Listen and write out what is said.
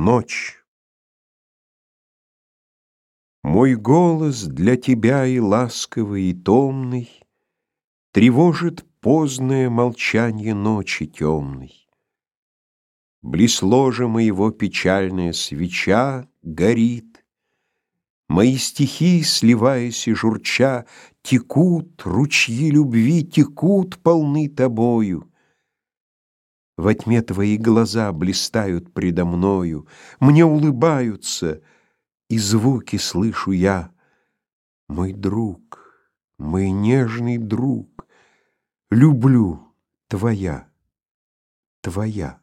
Ночь. Мой голос для тебя и ласковый, и томный Тревожит поздное молчанье ночи темной. Близ ложа моего печальная свеча горит, Мои стихи, сливаясь и журча, Текут, ручьи любви текут, полны тобою. Во тьме твои глаза блистают предо мною, Мне улыбаются, и звуки слышу я. Мой друг, мой нежный друг, Люблю, твоя, твоя.